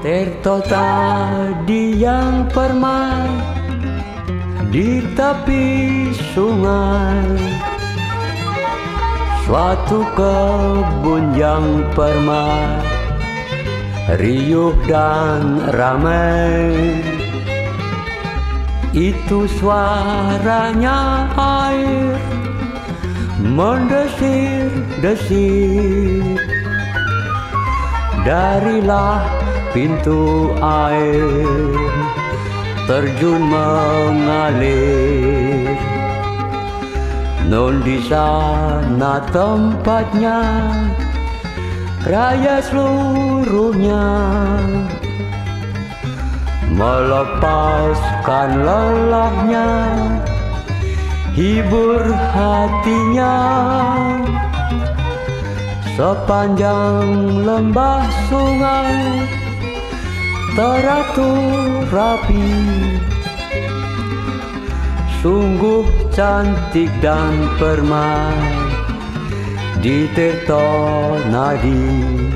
Tirto tadi yang permai di tepi sungai. Suatu kebun yang permai Riuh dan ramai. Itu suaranya air Mendesir-desir. Darilah pintu air Terjun mengalir. Non di sana tempatnya Raya seluruhnya. Melepaskan lelahnya Hibur hatinya. Sepanjang lembah sungai Teratur rapi Sungguh cantik dan permai Di Tirto Nadi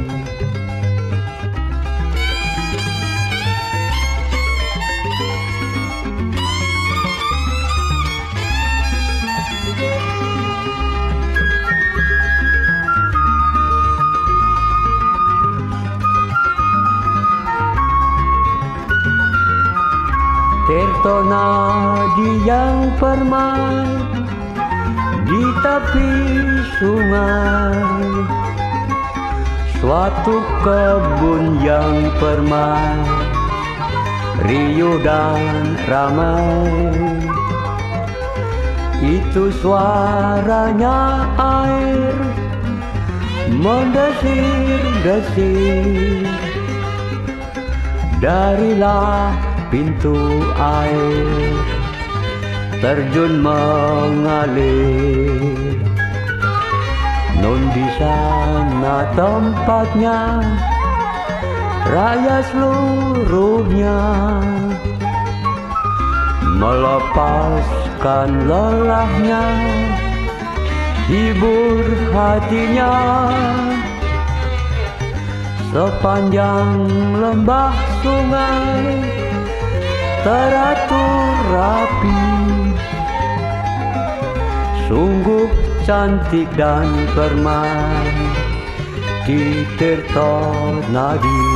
Tirto Nadi yang permai Di tepi sungai. Suatu kebun yang permai Riuh dan ramai. Itu suaranya air Mendesir-desir. Darilah pintu air terjun mengalir. Non di sana tempatnya raya seluruhnya. Melepaskan lelahnya hibur hatinya. Sepanjang lembah sungai teratur rapi. Sungguh cantik dan permai di Tirto Nadi